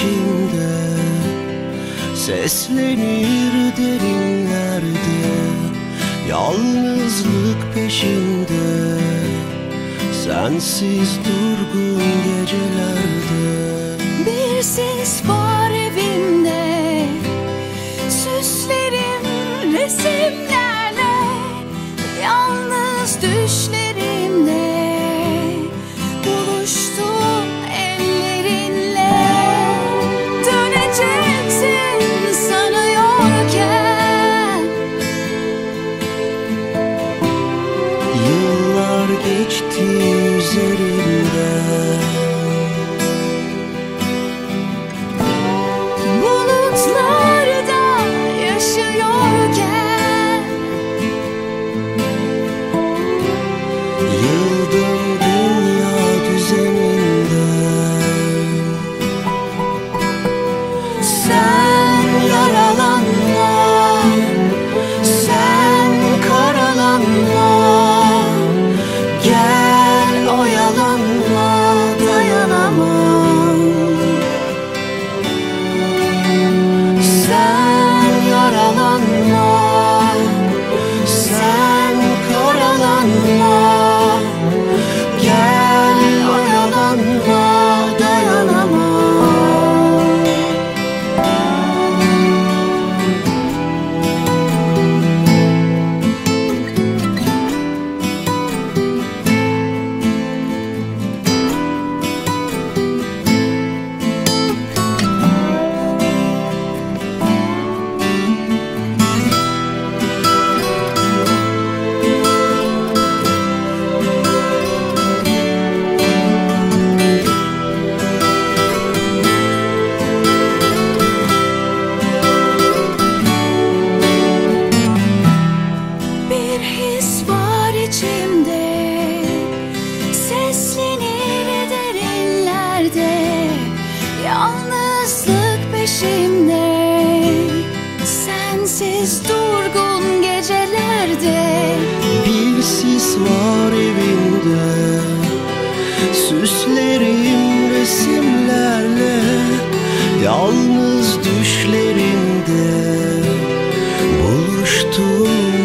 içinde Seslenir derinlerde Yalnızlık peşinde Sensiz durgun gecelerde. Bir ses var evimde Süslerim resimlerle Yalnız düşlerim Sensiz durgun gecelerde Bir sis var evinde Süslerim resimlerle Yalnız düşlerinde Buluştuğum